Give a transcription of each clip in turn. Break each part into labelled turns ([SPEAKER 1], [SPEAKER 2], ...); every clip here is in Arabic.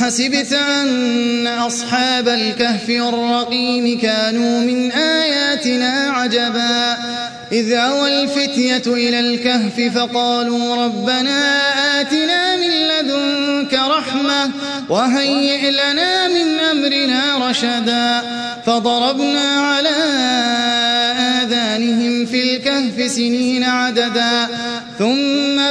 [SPEAKER 1] حسبت أن أصحاب الكهف والرقيم كانوا من آياتنا عجبا. إذ أوى الفتية إلى الكهف فقالوا ربنا آتنا من لدنك رحمة وهيئ لنا من أمرنا رشدا. فضربنا على آذانهم في الكهف سنين عددا.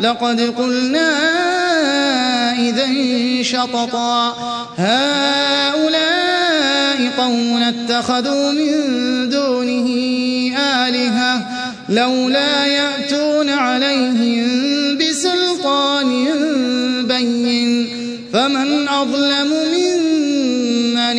[SPEAKER 1] لقد قلنا إذا شططا. هؤلاء قوم اتخذوا من دونه آلهة لولا يأتون عليهم بسلطان بين. فمن أظلم ممن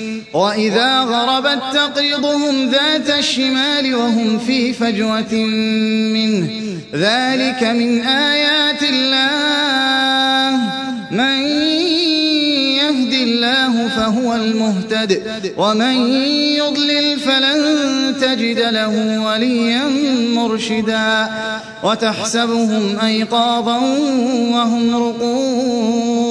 [SPEAKER 1] وإذا غربت تقرضهم ذات الشمال وهم في فجوة منه. ذلك من آيات الله. من يهد الله فهو المهتد. ومن يضلل فلن تجد له وليا مرشدا. وتحسبهم أيقاظا وهم رقود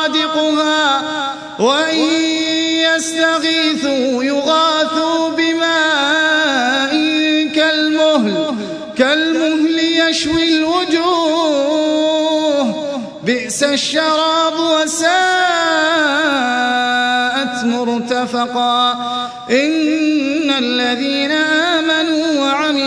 [SPEAKER 1] سرادقها وإن يستغيثوا يغاثوا بماء كالمهل كالمهل يشوي الوجوه. بئس الشراب وساءت مرتفقا. إن الذين آمنوا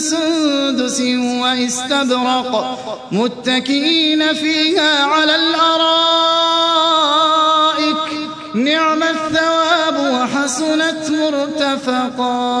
[SPEAKER 1] سندس واستبرق متكئين فيها على الأرائك. نعم الثواب وحسنت مرتفقا.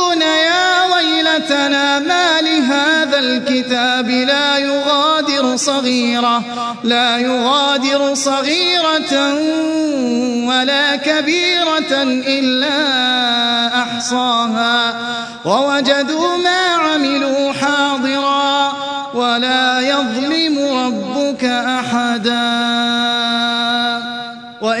[SPEAKER 1] ويلتنا ما لهذا الكتاب لا يغادر صغيرة لا يغادر صغيرة ولا كبيرة إلا أحصاها. ووجدوا ما عملوا حاضرا ولا يظلم ربك أحدا.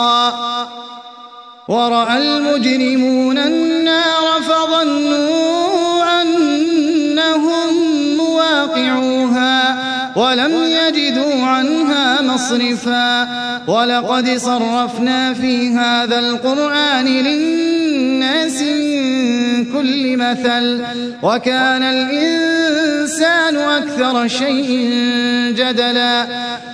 [SPEAKER 1] موبقا ورأى المجرمون النار فظنوا أنهم مواقعوها ولم يجدوا عنها مصرفا ولقد صرفنا في هذا القرآن للناس كل مثل وكان الإنسان أكثر شيء جدلا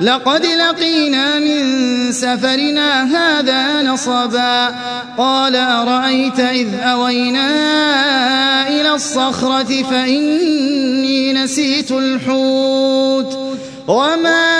[SPEAKER 1] لقد لقينا من سفرنا هذا نصبا. قال أرأيت إذ أوينا إلى الصخرة فإني نسيت الحوت. وما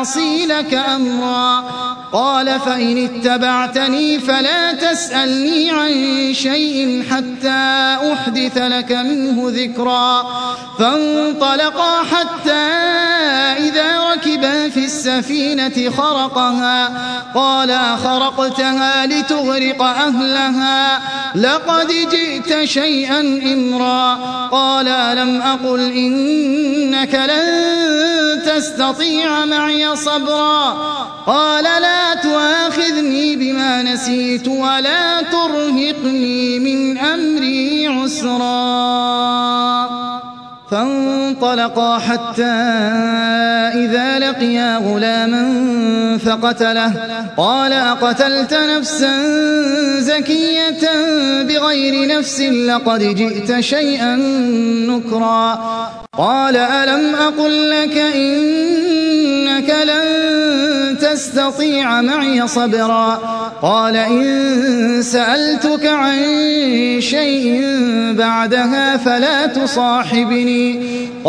[SPEAKER 1] أعصي لك أمرا. قال فإن اتبعتني فلا تسألني عن شيء حتى أحدث لك منه ذكرا. فانطلقا حتى إذا ركبا في السفينة خرقها. قال أخرقتها لتغرق أهلها. لقد جئت شيئا إمرا. قال ألم أقل إنك لن تستطيع معي صبرا. قال لا تؤاخذني بما نسيت ولا ترهقني من أمري عسرا. فانطلقا حتى إذا لقيا غلاما فقتله. قال أقتلت نفسا زكية بغير نفس لقد جئت شيئا نكرا. قال ألم أقل لك إنك لن تستطيع معي صبرا. قال إن سألتك عن شيء بعدها فلا تصاحبني.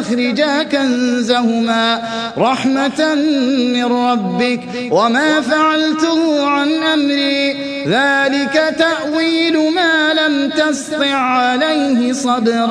[SPEAKER 1] ويستخرجا كنزهما رحمة من ربك وما فعلته عن أمري. ذلك تأويل ما لم تسطع عليه صبرا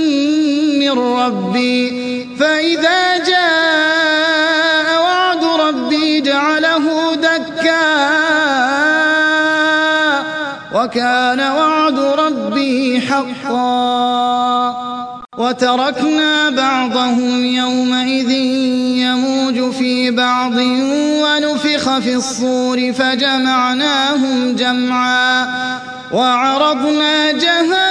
[SPEAKER 1] من ربي فإذا جاء وعد ربي جعله دكا. وكان وعد ربي حقا. وتركنا بعضهم يومئذ يموج في بعض ونفخ في الصور فجمعناهم جمعا. وعرضنا جهنم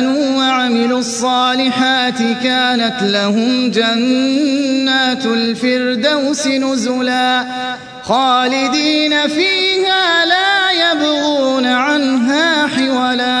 [SPEAKER 1] الصالحات كانت لهم جنات الفردوس نزلا خالدين فيها لا يبغون عنها حولا.